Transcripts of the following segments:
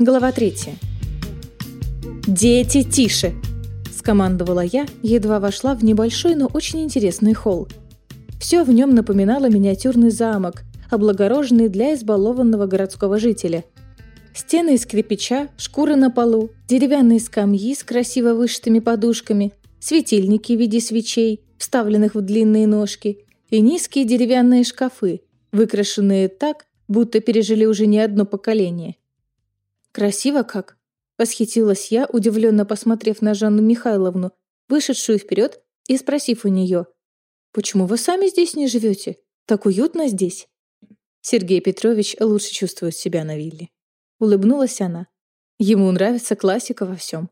Глава третья. «Дети, тише!» – скомандовала я, едва вошла в небольшой, но очень интересный холл. Все в нем напоминало миниатюрный замок, облагороженный для избалованного городского жителя. Стены из кирпича, шкуры на полу, деревянные скамьи с красиво вышитыми подушками, светильники в виде свечей, вставленных в длинные ножки, и низкие деревянные шкафы, выкрашенные так, будто пережили уже не одно поколение. «Красиво как!» — восхитилась я, удивленно посмотрев на Жанну Михайловну, вышедшую вперед и спросив у нее, «Почему вы сами здесь не живете? Так уютно здесь!» Сергей Петрович лучше чувствует себя на вилле. Улыбнулась она. Ему нравится классика во всем.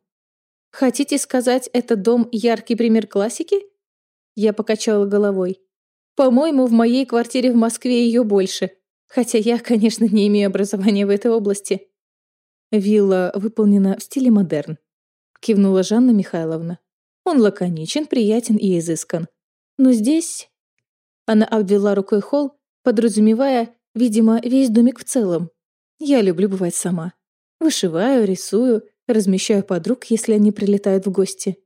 «Хотите сказать, этот дом яркий пример классики?» Я покачала головой. «По-моему, в моей квартире в Москве ее больше. Хотя я, конечно, не имею образования в этой области. «Вилла выполнена в стиле модерн», — кивнула Жанна Михайловна. «Он лаконичен, приятен и изыскан. Но здесь...» Она обвела рукой холл, подразумевая, видимо, весь домик в целом. «Я люблю бывать сама. Вышиваю, рисую, размещаю подруг, если они прилетают в гости».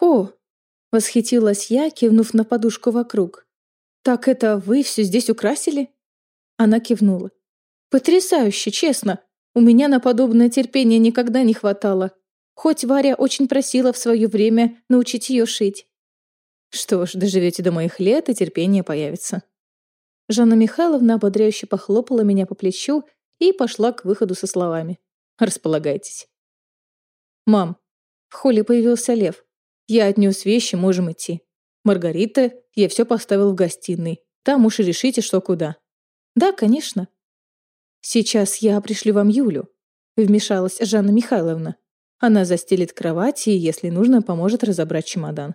«О!» — восхитилась я, кивнув на подушку вокруг. «Так это вы все здесь украсили?» Она кивнула. «Потрясающе, честно. У меня на подобное терпение никогда не хватало. Хоть Варя очень просила в свое время научить ее шить. Что ж, доживете до моих лет, и терпение появится. Жанна Михайловна ободряюще похлопала меня по плечу и пошла к выходу со словами. «Располагайтесь». «Мам, в холле появился Лев. Я отнес вещи, можем идти. Маргарита, я все поставил в гостиной. Там уж и решите, что куда». «Да, конечно», «Сейчас я пришлю вам Юлю», — вмешалась Жанна Михайловна. «Она застелит кровать и, если нужно, поможет разобрать чемодан.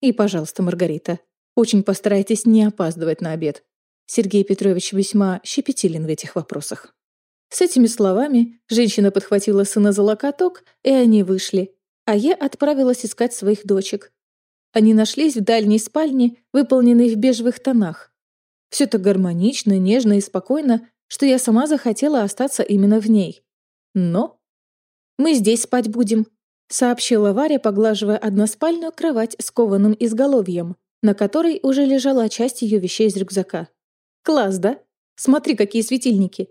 И, пожалуйста, Маргарита, очень постарайтесь не опаздывать на обед. Сергей Петрович весьма щепетилен в этих вопросах». С этими словами женщина подхватила сына за локоток, и они вышли, а я отправилась искать своих дочек. Они нашлись в дальней спальне, выполненной в бежевых тонах. Все так гармонично, нежно и спокойно, что я сама захотела остаться именно в ней. Но... «Мы здесь спать будем», — сообщила Варя, поглаживая односпальную кровать с кованым изголовьем, на которой уже лежала часть ее вещей из рюкзака. «Класс, да? Смотри, какие светильники!»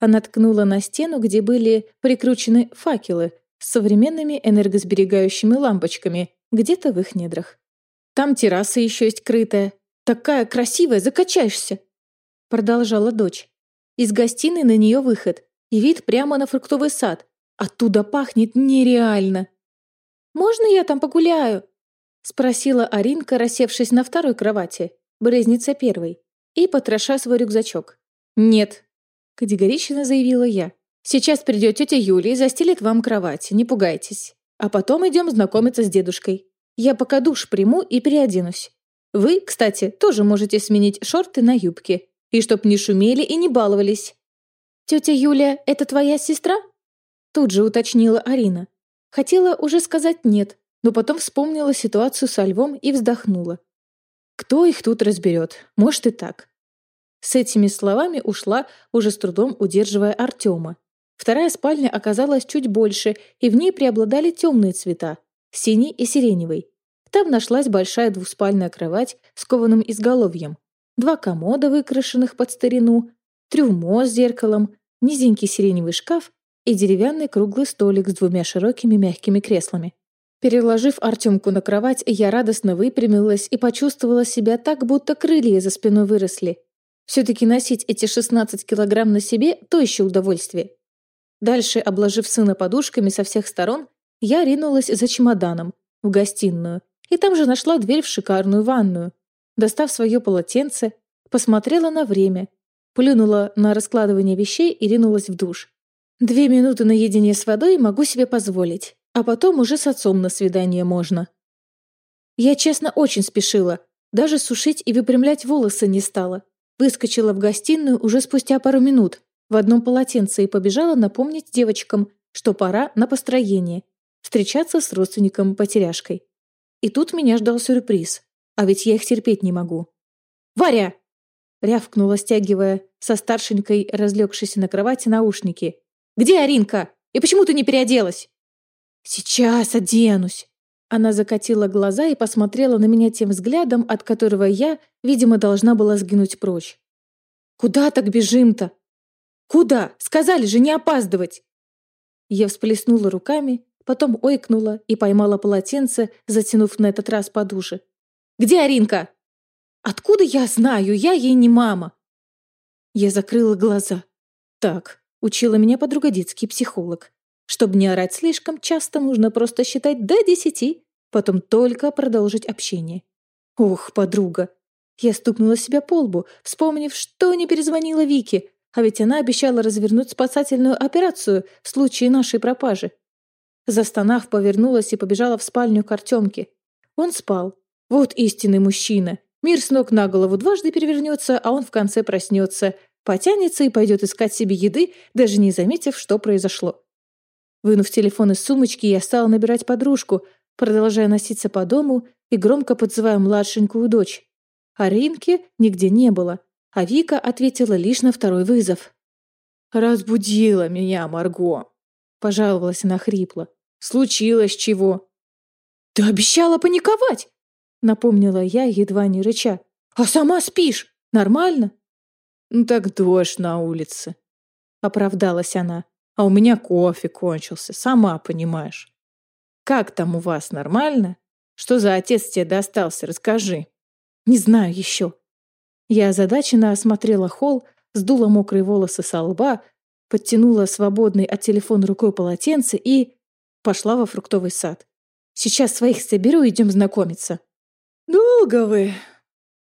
Она ткнула на стену, где были прикручены факелы с современными энергосберегающими лампочками, где-то в их недрах. «Там терраса еще есть крытая. Такая красивая, закачаешься!» Продолжала дочь. Из гостиной на нее выход и вид прямо на фруктовый сад. Оттуда пахнет нереально. «Можно я там погуляю?» Спросила Аринка, рассевшись на второй кровати, брезница первой, и потроша свой рюкзачок. «Нет», — категорично заявила я. «Сейчас придет тетя Юля и застелит вам кровать, не пугайтесь. А потом идем знакомиться с дедушкой. Я пока душ приму и переоденусь. Вы, кстати, тоже можете сменить шорты на юбки. И чтоб не шумели и не баловались. «Тетя Юля, это твоя сестра?» Тут же уточнила Арина. Хотела уже сказать «нет», но потом вспомнила ситуацию со львом и вздохнула. «Кто их тут разберет? Может и так». С этими словами ушла, уже с трудом удерживая Артема. Вторая спальня оказалась чуть больше, и в ней преобладали темные цвета – синий и сиреневый. Там нашлась большая двуспальная кровать с кованым изголовьем два комода, выкрашенных под старину, трюмо с зеркалом, низенький сиреневый шкаф и деревянный круглый столик с двумя широкими мягкими креслами. Переложив Артемку на кровать, я радостно выпрямилась и почувствовала себя так, будто крылья за спиной выросли. Все-таки носить эти 16 килограмм на себе – то еще удовольствие. Дальше, обложив сына подушками со всех сторон, я ринулась за чемоданом, в гостиную, и там же нашла дверь в шикарную ванную, Достав свое полотенце, посмотрела на время, плюнула на раскладывание вещей и ринулась в душ. Две минуты наедине с водой могу себе позволить, а потом уже с отцом на свидание можно. Я, честно, очень спешила. Даже сушить и выпрямлять волосы не стала. Выскочила в гостиную уже спустя пару минут в одном полотенце и побежала напомнить девочкам, что пора на построение, встречаться с родственником-потеряшкой. И тут меня ждал сюрприз. А ведь я их терпеть не могу. «Варя!» — рявкнула, стягивая со старшенькой, разлегшейся на кровати, наушники. «Где Аринка? И почему ты не переоделась?» «Сейчас оденусь!» Она закатила глаза и посмотрела на меня тем взглядом, от которого я, видимо, должна была сгинуть прочь. «Куда так бежим-то?» «Куда? Сказали же не опаздывать!» Я всплеснула руками, потом ойкнула и поймала полотенце, затянув на этот раз подуши. «Где Аринка?» «Откуда я знаю? Я ей не мама!» Я закрыла глаза. «Так», — учила меня подруга детский психолог. «Чтобы не орать слишком часто, нужно просто считать до десяти, потом только продолжить общение». «Ох, подруга!» Я стукнула себя по лбу, вспомнив, что не перезвонила Вике, а ведь она обещала развернуть спасательную операцию в случае нашей пропажи. Застонав, повернулась и побежала в спальню к Артемке. Он спал. Вот истинный мужчина. Мир с ног на голову дважды перевернется, а он в конце проснется, потянется и пойдет искать себе еды, даже не заметив, что произошло. Вынув телефон из сумочки, я стала набирать подружку, продолжая носиться по дому и громко подзывая младшенькую дочь. А Ринки нигде не было, а Вика ответила лишь на второй вызов. «Разбудила меня Марго», — пожаловалась она хрипло. Случилось чего?» «Ты обещала паниковать!» Напомнила я, едва не рыча. «А сама спишь? Нормально?» «Ну так дождь на улице», — оправдалась она. «А у меня кофе кончился, сама понимаешь. Как там у вас, нормально? Что за отец тебе достался, расскажи». «Не знаю еще». Я озадаченно осмотрела холл, сдула мокрые волосы со лба, подтянула свободный от телефона рукой полотенце и пошла во фруктовый сад. «Сейчас своих соберу, идем знакомиться». «Долго вы?»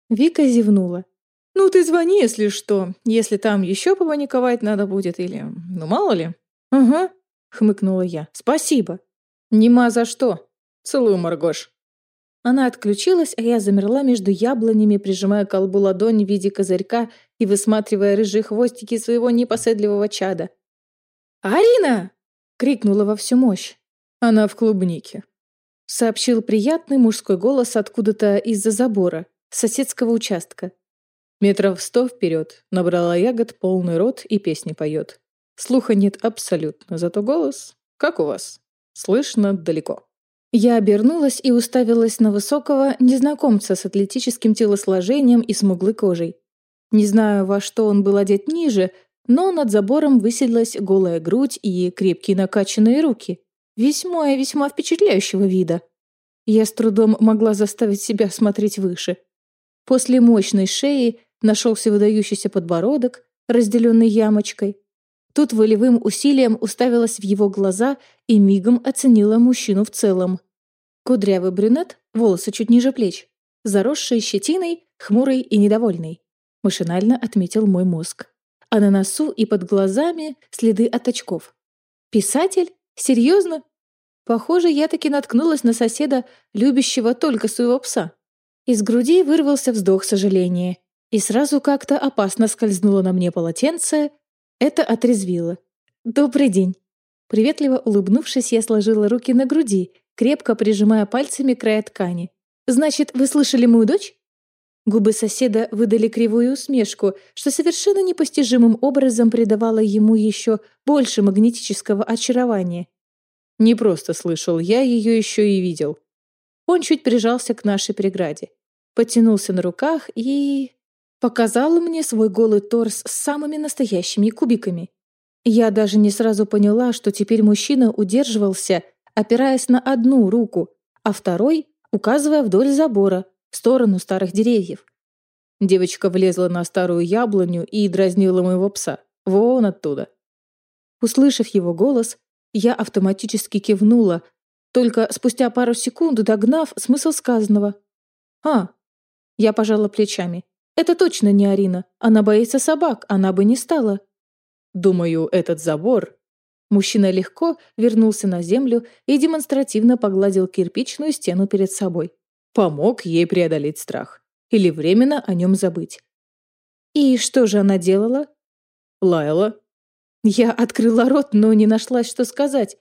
Вика зевнула. «Ну, ты звони, если что. Если там еще паниковать надо будет или... Ну, мало ли». «Ага», — хмыкнула я. «Спасибо». «Нема за что. Целую, Маргош». Она отключилась, а я замерла между яблонями, прижимая к колбу ладонь в виде козырька и высматривая рыжие хвостики своего непоседливого чада. «Арина!» — крикнула во всю мощь. Она в клубнике», — сообщил приятный мужской голос откуда-то из-за забора, соседского участка. Метров сто вперед, набрала ягод полный рот и песни поет. Слуха нет абсолютно, зато голос, как у вас, слышно далеко. Я обернулась и уставилась на высокого незнакомца с атлетическим телосложением и смуглой кожей. Не знаю, во что он был одет ниже, но над забором высилась голая грудь и крепкие накачанные руки весьма и весьма впечатляющего вида. Я с трудом могла заставить себя смотреть выше. После мощной шеи нашелся выдающийся подбородок, разделенный ямочкой. Тут волевым усилием уставилась в его глаза и мигом оценила мужчину в целом. Кудрявый брюнет, волосы чуть ниже плеч, заросший щетиной, хмурый и недовольный. Машинально отметил мой мозг. А на носу и под глазами следы от очков. Писатель? Серьезно? Похоже, я таки наткнулась на соседа, любящего только своего пса. Из груди вырвался вздох сожаления. И сразу как-то опасно скользнуло на мне полотенце. Это отрезвило. «Добрый день!» Приветливо улыбнувшись, я сложила руки на груди, крепко прижимая пальцами края ткани. «Значит, вы слышали мою дочь?» Губы соседа выдали кривую усмешку, что совершенно непостижимым образом придавало ему еще больше магнетического очарования. Не просто слышал, я ее еще и видел. Он чуть прижался к нашей преграде. Потянулся на руках и... Показал мне свой голый торс с самыми настоящими кубиками. Я даже не сразу поняла, что теперь мужчина удерживался, опираясь на одну руку, а второй указывая вдоль забора, в сторону старых деревьев. Девочка влезла на старую яблоню и дразнила моего пса. Вон оттуда. Услышав его голос, я автоматически кивнула, только спустя пару секунд догнав смысл сказанного. «А!» Я пожала плечами. «Это точно не Арина. Она боится собак, она бы не стала». «Думаю, этот забор...» Мужчина легко вернулся на землю и демонстративно погладил кирпичную стену перед собой. Помог ей преодолеть страх. Или временно о нем забыть. «И что же она делала?» «Лаяла», я открыла рот, но не нашлась, что сказать.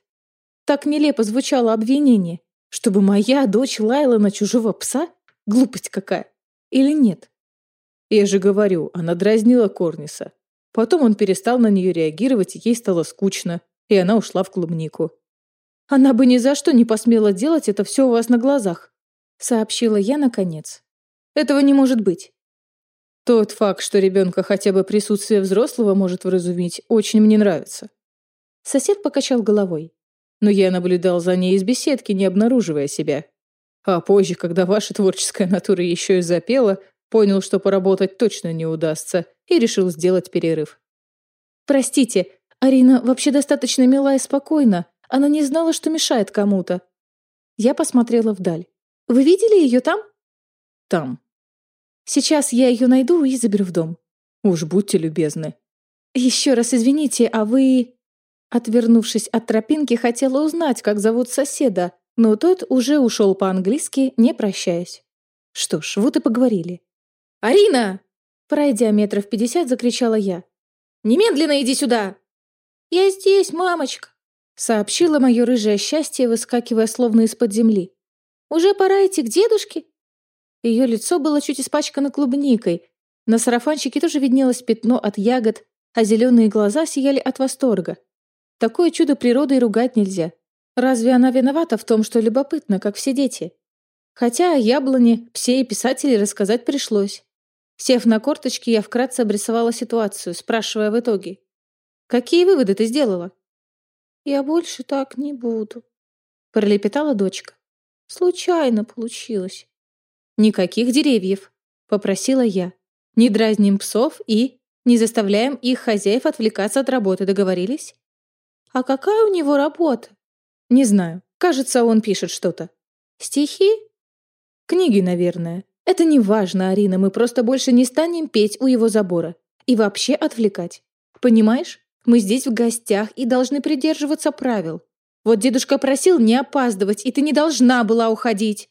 Так нелепо звучало обвинение. Чтобы моя дочь лаяла на чужого пса? Глупость какая. Или нет? Я же говорю, она дразнила Корниса. Потом он перестал на нее реагировать, ей стало скучно. и она ушла в клубнику. «Она бы ни за что не посмела делать это все у вас на глазах», сообщила я наконец. «Этого не может быть». Тот факт, что ребенка хотя бы присутствие взрослого может вразумить, очень мне нравится. Сосед покачал головой. Но я наблюдал за ней из беседки, не обнаруживая себя. А позже, когда ваша творческая натура еще и запела, понял, что поработать точно не удастся, и решил сделать перерыв. «Простите, Арина вообще достаточно мила и спокойна. Она не знала, что мешает кому-то». Я посмотрела вдаль. «Вы видели ее там?» «Там». «Сейчас я ее найду и заберу в дом». «Уж будьте любезны». «Еще раз извините, а вы...» Отвернувшись от тропинки, хотела узнать, как зовут соседа, но тот уже ушел по-английски, не прощаясь. Что ж, вот и поговорили. «Арина!» Пройдя метров пятьдесят, закричала я. «Немедленно иди сюда!» «Я здесь, мамочка!» Сообщила мое рыжее счастье, выскакивая словно из-под земли. «Уже пора идти к дедушке?» Ее лицо было чуть испачкано клубникой. На сарафанчике тоже виднелось пятно от ягод, а зеленые глаза сияли от восторга. Такое чудо природы и ругать нельзя. Разве она виновата в том, что любопытно, как все дети? Хотя о яблоне, псе и писателе рассказать пришлось. Сев на корточки, я вкратце обрисовала ситуацию, спрашивая в итоге. «Какие выводы ты сделала?» «Я больше так не буду», — пролепетала дочка. «Случайно получилось». «Никаких деревьев», — попросила я. «Не дразним псов и не заставляем их хозяев отвлекаться от работы, договорились?» «А какая у него работа?» «Не знаю. Кажется, он пишет что-то». «Стихи?» «Книги, наверное. Это не важно, Арина, мы просто больше не станем петь у его забора. И вообще отвлекать. Понимаешь? Мы здесь в гостях и должны придерживаться правил. Вот дедушка просил не опаздывать, и ты не должна была уходить.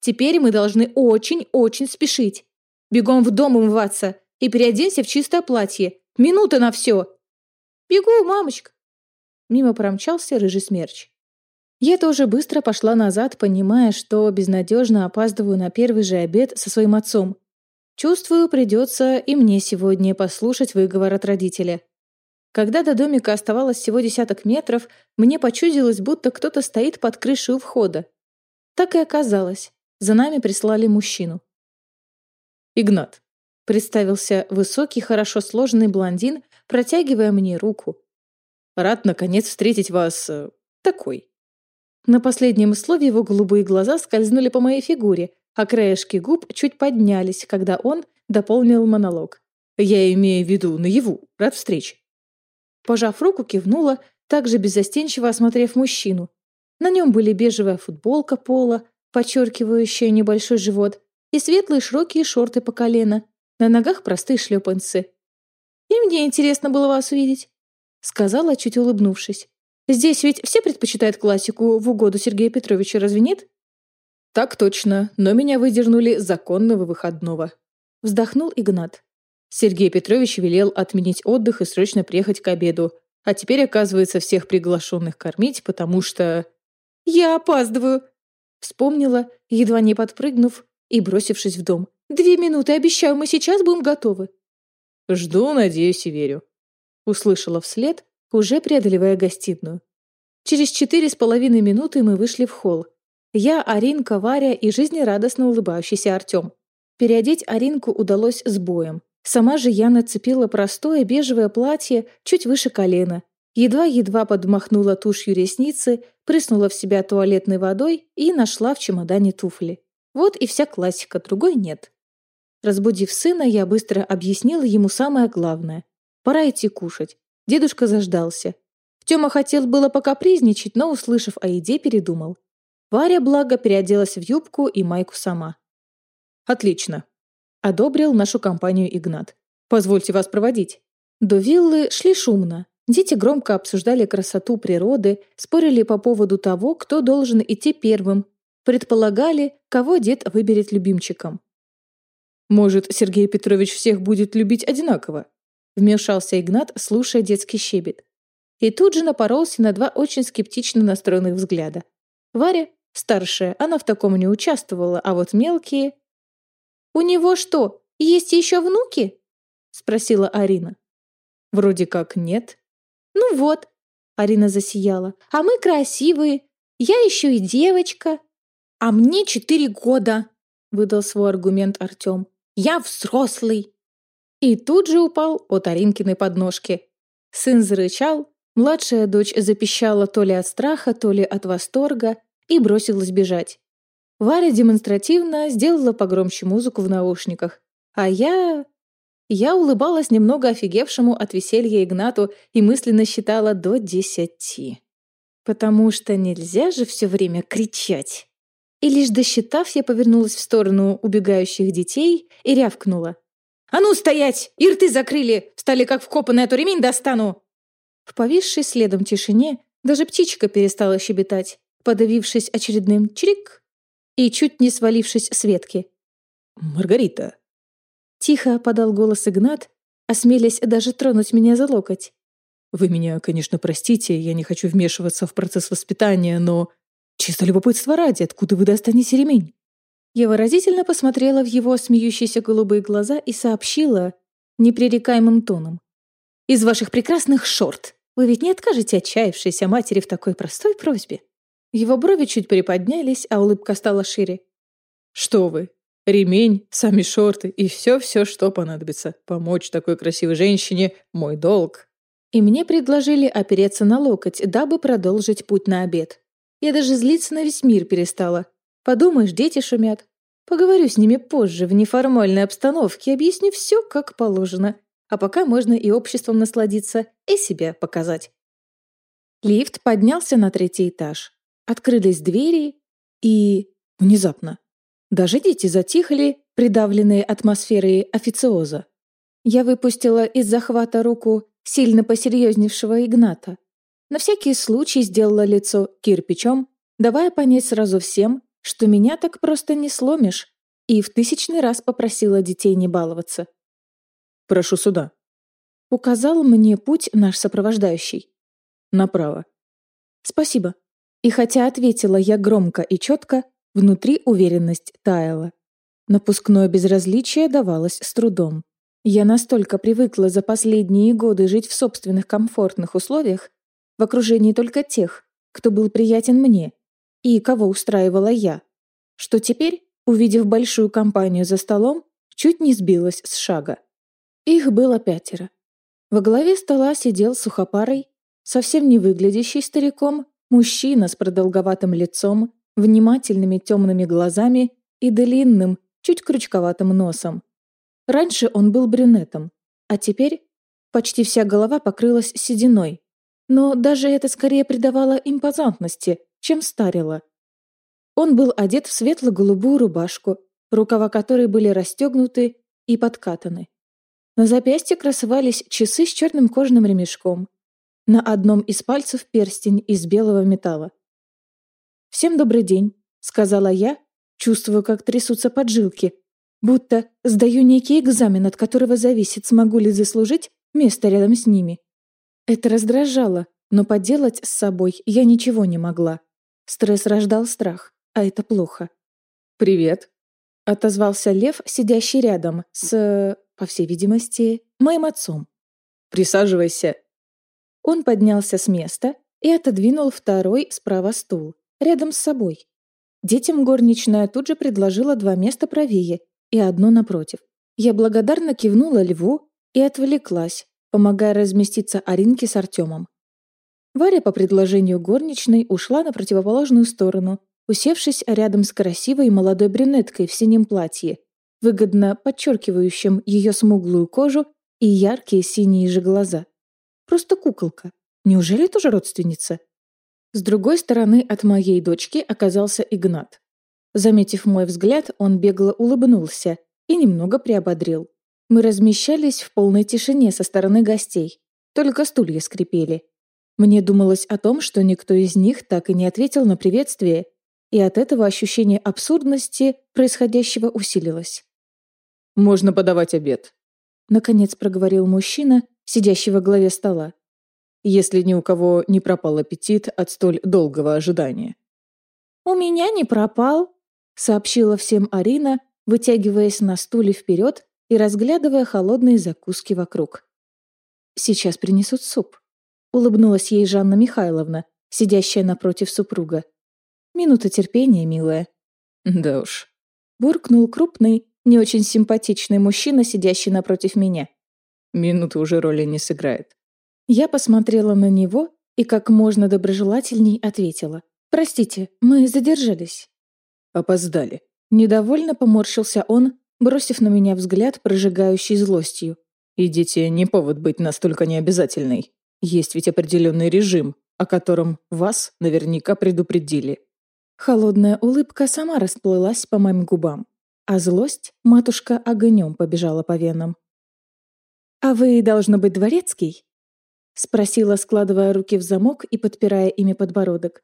Теперь мы должны очень-очень спешить. Бегом в дом умываться и переоденься в чистое платье. Минута на все. Бегу, мамочка. Мимо промчался рыжий смерч. Я тоже быстро пошла назад, понимая, что безнадежно опаздываю на первый же обед со своим отцом. Чувствую, придется и мне сегодня послушать выговор от родителя. Когда до домика оставалось всего десяток метров, мне почудилось, будто кто-то стоит под крышей у входа. Так и оказалось. За нами прислали мужчину. «Игнат», — представился высокий, хорошо сложенный блондин, протягивая мне руку. Рад, наконец, встретить вас... Э, такой». На последнем слове его голубые глаза скользнули по моей фигуре, а краешки губ чуть поднялись, когда он дополнил монолог. «Я имею в виду наяву. Рад встрече». Пожав руку, кивнула, также беззастенчиво осмотрев мужчину. На нем были бежевая футболка пола, подчеркивающая небольшой живот, и светлые широкие шорты по колено. На ногах простые шлепанцы. «И мне интересно было вас увидеть», Сказала, чуть улыбнувшись. «Здесь ведь все предпочитают классику в угоду Сергея Петровича, разве нет?» «Так точно, но меня выдернули законного выходного». Вздохнул Игнат. Сергей Петрович велел отменить отдых и срочно приехать к обеду. А теперь, оказывается, всех приглашенных кормить, потому что... «Я опаздываю!» Вспомнила, едва не подпрыгнув и бросившись в дом. «Две минуты, обещаю, мы сейчас будем готовы». «Жду, надеюсь и верю», Услышала вслед, уже преодолевая гостиную. Через четыре с половиной минуты мы вышли в холл. Я, Аринка, Варя и жизнерадостно улыбающийся Артем. Переодеть Аринку удалось с боем. Сама же я нацепила простое бежевое платье чуть выше колена. Едва-едва подмахнула тушью ресницы, прыснула в себя туалетной водой и нашла в чемодане туфли. Вот и вся классика, другой нет. Разбудив сына, я быстро объяснила ему самое главное. Пора идти кушать. Дедушка заждался. Тёма хотел было покапризничать, но, услышав о еде, передумал. Варя, благо, переоделась в юбку и майку сама. «Отлично», — одобрил нашу компанию Игнат. «Позвольте вас проводить». До виллы шли шумно. Дети громко обсуждали красоту природы, спорили по поводу того, кто должен идти первым, предполагали, кого дед выберет любимчиком. «Может, Сергей Петрович всех будет любить одинаково?» Вмешался Игнат, слушая детский щебет. И тут же напоролся на два очень скептично настроенных взгляда. Варя, старшая, она в таком не участвовала, а вот мелкие... «У него что, есть еще внуки?» — спросила Арина. «Вроде как нет». «Ну вот», — Арина засияла. «А мы красивые. Я еще и девочка». «А мне четыре года», — выдал свой аргумент Артем. «Я взрослый». И тут же упал от Аринкиной подножки. Сын зарычал, младшая дочь запищала то ли от страха, то ли от восторга и бросилась бежать. Варя демонстративно сделала погромче музыку в наушниках, а я... Я улыбалась немного офигевшему от веселья Игнату и мысленно считала до десяти. Потому что нельзя же все время кричать. И лишь досчитав, я повернулась в сторону убегающих детей и рявкнула. «А ну, стоять! И рты закрыли! Стали как вкопанные, а то ремень достану!» В повисшей следом тишине даже птичка перестала щебетать, подавившись очередным чирик и чуть не свалившись с ветки. «Маргарита, Тихо подал голос Игнат, осмелясь даже тронуть меня за локоть. «Вы меня, конечно, простите, я не хочу вмешиваться в процесс воспитания, но... Чисто любопытство ради, откуда вы достанете ремень?» Я выразительно посмотрела в его смеющиеся голубые глаза и сообщила непререкаемым тоном. «Из ваших прекрасных шорт. Вы ведь не откажете отчаявшейся матери в такой простой просьбе?» Его брови чуть приподнялись, а улыбка стала шире. «Что вы? Ремень, сами шорты и все-все, что понадобится. Помочь такой красивой женщине – мой долг. И мне предложили опереться на локоть, дабы продолжить путь на обед. Я даже злиться на весь мир перестала. Подумаешь, дети шумят. Поговорю с ними позже, в неформальной обстановке, объясню все, как положено. А пока можно и обществом насладиться, и себя показать. Лифт поднялся на третий этаж. Открылись двери, и... Внезапно даже дети затихли, придавленные атмосферой официоза. Я выпустила из захвата руку сильно посерьезневшего Игната. На всякий случай сделала лицо кирпичом, давая понять сразу всем, что меня так просто не сломишь, и в тысячный раз попросила детей не баловаться. «Прошу сюда», — указал мне путь наш сопровождающий. «Направо». «Спасибо». И хотя ответила я громко и четко, Внутри уверенность таяла. Напускное безразличие давалось с трудом. Я настолько привыкла за последние годы жить в собственных комфортных условиях, в окружении только тех, кто был приятен мне и кого устраивала я, что теперь, увидев большую компанию за столом, чуть не сбилась с шага. Их было пятеро. Во главе стола сидел сухопарый, совсем не выглядящий стариком, мужчина с продолговатым лицом, внимательными темными глазами и длинным, чуть крючковатым носом. Раньше он был брюнетом, а теперь почти вся голова покрылась сединой. Но даже это скорее придавало импозантности, чем старило. Он был одет в светло-голубую рубашку, рукава которой были расстегнуты и подкатаны. На запястье красовались часы с черным кожаным ремешком. На одном из пальцев перстень из белого металла. «Всем добрый день», — сказала я, чувствую, как трясутся поджилки, будто сдаю некий экзамен, от которого зависит, смогу ли заслужить место рядом с ними. Это раздражало, но поделать с собой я ничего не могла. Стресс рождал страх, а это плохо. «Привет», — отозвался Лев, сидящий рядом с, по всей видимости, моим отцом. «Присаживайся». Он поднялся с места и отодвинул второй справа стул рядом с собой. Детям горничная тут же предложила два места правее и одно напротив. Я благодарно кивнула льву и отвлеклась, помогая разместиться Аринке с Артемом. Варя по предложению горничной ушла на противоположную сторону, усевшись рядом с красивой молодой брюнеткой в синем платье, выгодно подчеркивающим ее смуглую кожу и яркие синие же глаза. Просто куколка. Неужели тоже родственница? С другой стороны от моей дочки оказался Игнат. Заметив мой взгляд, он бегло улыбнулся и немного приободрил. Мы размещались в полной тишине со стороны гостей. Только стулья скрипели. Мне думалось о том, что никто из них так и не ответил на приветствие, и от этого ощущение абсурдности происходящего усилилось. «Можно подавать обед», — наконец проговорил мужчина, сидящий во главе стола если ни у кого не пропал аппетит от столь долгого ожидания. «У меня не пропал», — сообщила всем Арина, вытягиваясь на стуле вперед и разглядывая холодные закуски вокруг. «Сейчас принесут суп». улыбнулась ей Жанна Михайловна, сидящая напротив супруга. «Минута терпения, милая». «Да уж». Буркнул крупный, не очень симпатичный мужчина, сидящий напротив меня. Минута уже роли не сыграет. Я посмотрела на него и как можно доброжелательней ответила. «Простите, мы задержались». «Опоздали». Недовольно поморщился он, бросив на меня взгляд, прожигающий злостью. «Идите, не повод быть настолько необязательной. Есть ведь определенный режим, о котором вас наверняка предупредили». Холодная улыбка сама расплылась по моим губам, а злость матушка огнем побежала по венам. «А вы, должно быть, дворецкий?» — спросила, складывая руки в замок и подпирая ими подбородок.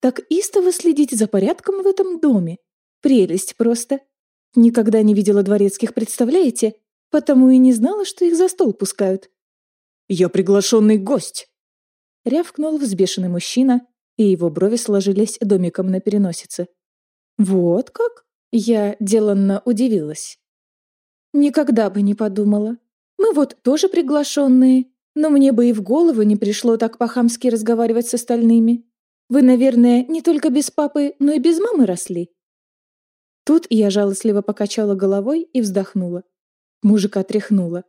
«Так истово следите за порядком в этом доме. Прелесть просто. Никогда не видела дворецких, представляете? Потому и не знала, что их за стол пускают». «Я приглашенный гость!» Рявкнул взбешенный мужчина, и его брови сложились домиком на переносице. «Вот как?» Я деланно удивилась. «Никогда бы не подумала. Мы вот тоже приглашенные, но мне бы и в голову не пришло так по-хамски разговаривать с остальными. Вы, наверное, не только без папы, но и без мамы росли». Тут я жалостливо покачала головой и вздохнула. Мужика тряхнула.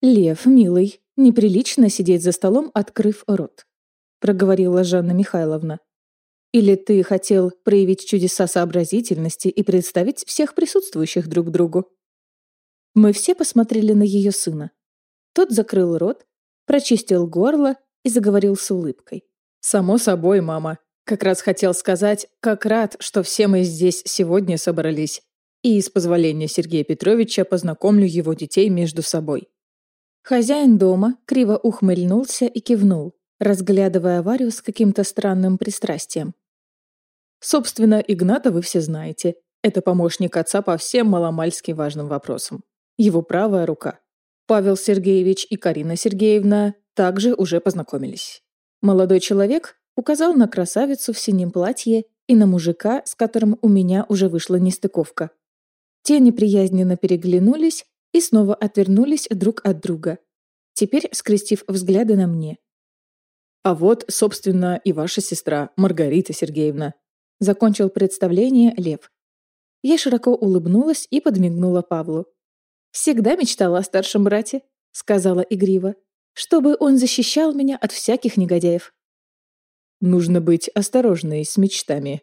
«Лев, милый, неприлично сидеть за столом, открыв рот проговорила Жанна Михайловна. Или ты хотел проявить чудеса сообразительности и представить всех присутствующих друг другу? Мы все посмотрели на ее сына. Тот закрыл рот, прочистил горло и заговорил с улыбкой. «Само собой, мама. Как раз хотел сказать, как рад, что все мы здесь сегодня собрались. И, с позволения Сергея Петровича, познакомлю его детей между собой». Хозяин дома криво ухмыльнулся и кивнул разглядывая Варю с каким-то странным пристрастием. Собственно, Игната вы все знаете. Это помощник отца по всем маломальски важным вопросам. Его правая рука. Павел Сергеевич и Карина Сергеевна также уже познакомились. Молодой человек указал на красавицу в синем платье и на мужика, с которым у меня уже вышла нестыковка. Те неприязненно переглянулись и снова отвернулись друг от друга, теперь скрестив взгляды на мне. А вот, собственно, и ваша сестра, Маргарита Сергеевна. Закончил представление Лев. Я широко улыбнулась и подмигнула Павлу. «Всегда мечтала о старшем брате», — сказала игриво, «чтобы он защищал меня от всяких негодяев». «Нужно быть осторожной с мечтами».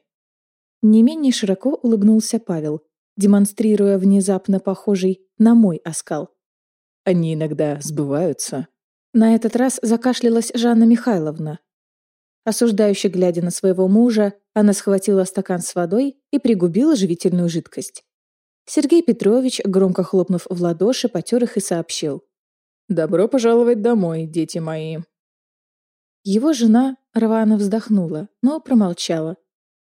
Не менее широко улыбнулся Павел, демонстрируя внезапно похожий на мой оскал. «Они иногда сбываются». На этот раз закашлялась Жанна Михайловна. Осуждающе глядя на своего мужа, она схватила стакан с водой и пригубила живительную жидкость. Сергей Петрович, громко хлопнув в ладоши, потер их и сообщил. «Добро пожаловать домой, дети мои». Его жена рвано вздохнула, но промолчала.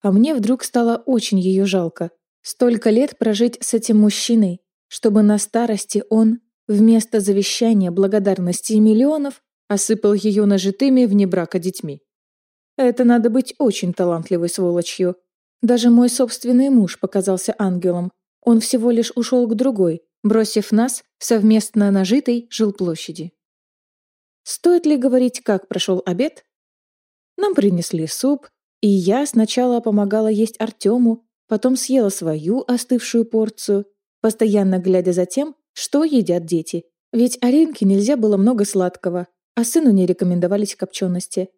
А мне вдруг стало очень ее жалко. Столько лет прожить с этим мужчиной, чтобы на старости он Вместо завещания благодарности и миллионов осыпал ее нажитыми вне брака детьми. Это надо быть очень талантливой сволочью. Даже мой собственный муж показался ангелом. Он всего лишь ушел к другой, бросив нас совместно нажитой жилплощади. Стоит ли говорить, как прошел обед? Нам принесли суп, и я сначала помогала есть Артему, потом съела свою остывшую порцию, постоянно глядя за тем, что едят дети? Ведь Аринке нельзя было много сладкого, а сыну не рекомендовались копчености.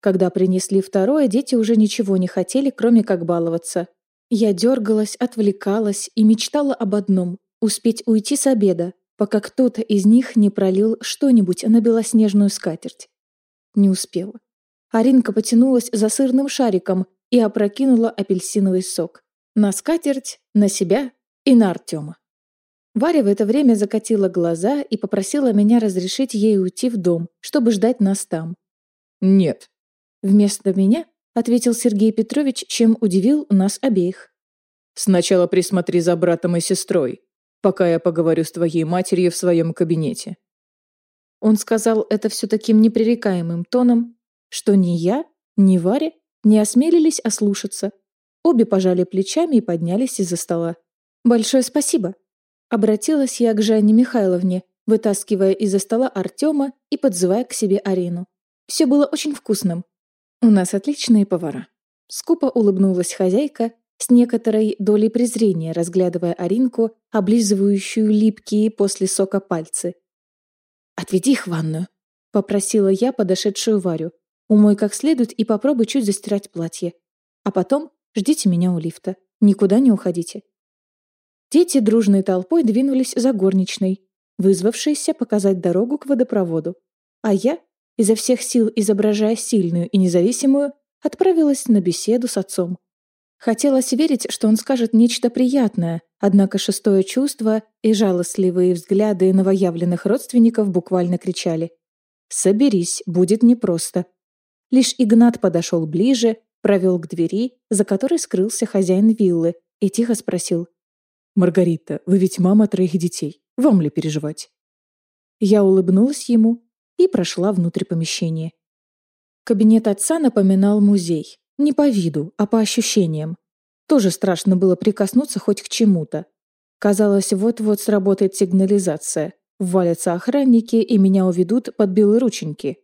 Когда принесли второе, дети уже ничего не хотели, кроме как баловаться. Я дергалась, отвлекалась и мечтала об одном — успеть уйти с обеда, пока кто-то из них не пролил что-нибудь на белоснежную скатерть. Не успела. Аринка потянулась за сырным шариком и опрокинула апельсиновый сок. На скатерть, на себя и на Артема. Варя в это время закатила глаза и попросила меня разрешить ей уйти в дом, чтобы ждать нас там. «Нет». Вместо меня ответил Сергей Петрович, чем удивил нас обеих. «Сначала присмотри за братом и сестрой, пока я поговорю с твоей матерью в своем кабинете». Он сказал это все таким непререкаемым тоном, что ни я, ни Варя не осмелились ослушаться. Обе пожали плечами и поднялись из-за стола. «Большое спасибо», Обратилась я к Жанне Михайловне, вытаскивая из-за стола Артема и подзывая к себе Арину. Все было очень вкусным. У нас отличные повара. Скупо улыбнулась хозяйка, с некоторой долей презрения разглядывая Аринку, облизывающую липкие после сока пальцы. «Отведи их в ванную», — попросила я подошедшую Варю. «Умой как следует и попробуй чуть застирать платье. А потом ждите меня у лифта. Никуда не уходите». Дети дружной толпой двинулись за горничной, вызвавшейся показать дорогу к водопроводу. А я, изо всех сил изображая сильную и независимую, отправилась на беседу с отцом. Хотелось верить, что он скажет нечто приятное, однако шестое чувство и жалостливые взгляды новоявленных родственников буквально кричали «Соберись, будет непросто». Лишь Игнат подошел ближе, провел к двери, за которой скрылся хозяин виллы, и тихо спросил «Маргарита, вы ведь мама троих детей. Вам ли переживать?» Я улыбнулась ему и прошла внутрь помещения. Кабинет отца напоминал музей. Не по виду, а по ощущениям. Тоже страшно было прикоснуться хоть к чему-то. Казалось, вот-вот сработает сигнализация. Ввалятся охранники и меня уведут под белые рученьки.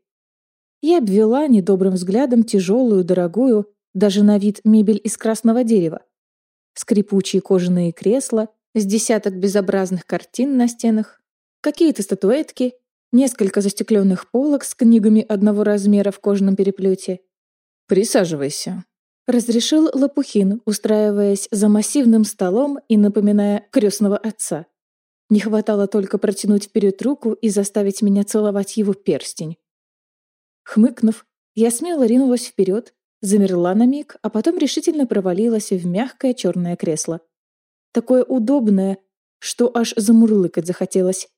Я обвела недобрым взглядом тяжелую, дорогую, даже на вид мебель из красного дерева. Скрипучие кожаные кресла, с десяток безобразных картин на стенах, какие-то статуэтки, несколько застекленных полок с книгами одного размера в кожаном переплете, «Присаживайся», — разрешил Лопухин, устраиваясь за массивным столом и напоминая крестного отца. Не хватало только протянуть вперед руку и заставить меня целовать его перстень. Хмыкнув, я смело ринулась вперед, замерла на миг, а потом решительно провалилась в мягкое черное кресло. Такое удобное, что аж замурлыкать захотелось.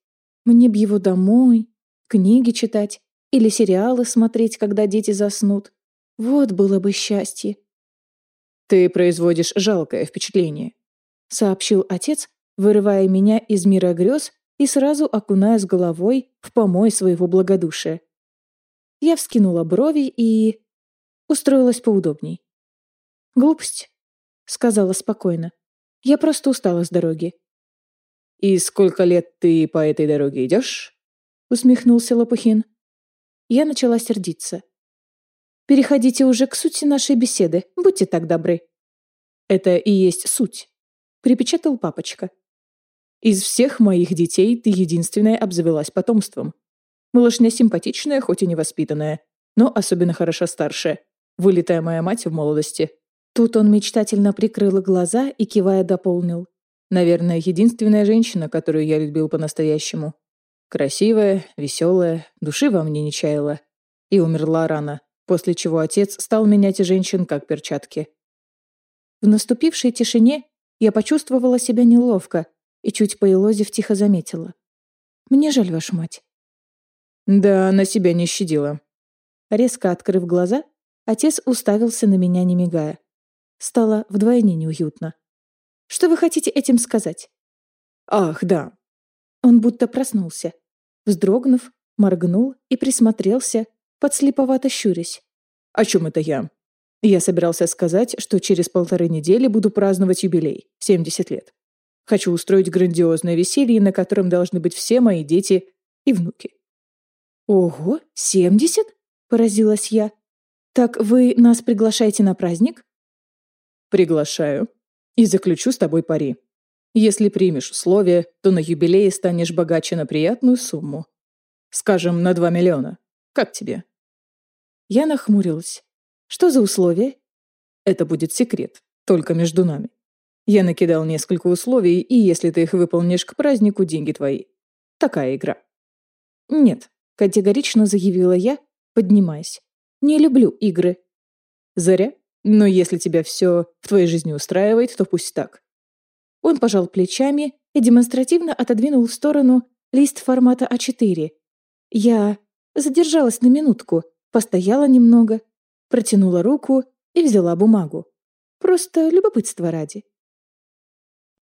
Мне б его домой, книги читать или сериалы смотреть, когда дети заснут. Вот было бы счастье. «Ты производишь жалкое впечатление», — сообщил отец, вырывая меня из мира грез и сразу окуная с головой в помой своего благодушия. Я вскинула брови и... устроилась поудобней. «Глупость», — сказала спокойно. «Я просто устала с дороги». «И сколько лет ты по этой дороге идешь?» — усмехнулся Лопухин. Я начала сердиться. Переходите уже к сути нашей беседы, будьте так добры». «Это и есть суть», — припечатал папочка. «Из всех моих детей ты единственная обзавелась потомством. Малышня симпатичная, хоть и невоспитанная, но особенно хороша старшая. Вылитая моя мать в молодости». Тут он мечтательно прикрыл глаза и, кивая, дополнил. «Наверное, единственная женщина, которую я любил по-настоящему. Красивая, веселая, души во мне не чаяла. И умерла рано после чего отец стал менять женщин как перчатки. В наступившей тишине я почувствовала себя неловко и чуть поелозив тихо заметила. «Мне жаль вашу мать». «Да, она себя не щадила». Резко открыв глаза, отец уставился на меня, не мигая. Стало вдвойне неуютно. «Что вы хотите этим сказать?» «Ах, да». Он будто проснулся. Вздрогнув, моргнул и присмотрелся, подслеповато щурясь. «О чем это я?» Я собирался сказать, что через полторы недели буду праздновать юбилей — 70 лет. Хочу устроить грандиозное веселье, на котором должны быть все мои дети и внуки. «Ого, 70?» — поразилась я. «Так вы нас приглашаете на праздник?» «Приглашаю. И заключу с тобой пари. Если примешь условия, то на юбилее станешь богаче на приятную сумму. Скажем, на 2 миллиона. Как тебе?» Я нахмурилась. Что за условия? Это будет секрет, только между нами. Я накидал несколько условий, и если ты их выполнишь к празднику, деньги твои. Такая игра. Нет, категорично заявила я, поднимаясь. Не люблю игры. Заря? Но если тебя все в твоей жизни устраивает, то пусть так. Он пожал плечами и демонстративно отодвинул в сторону лист формата А4. Я задержалась на минутку, Постояла немного, протянула руку и взяла бумагу. Просто любопытство ради.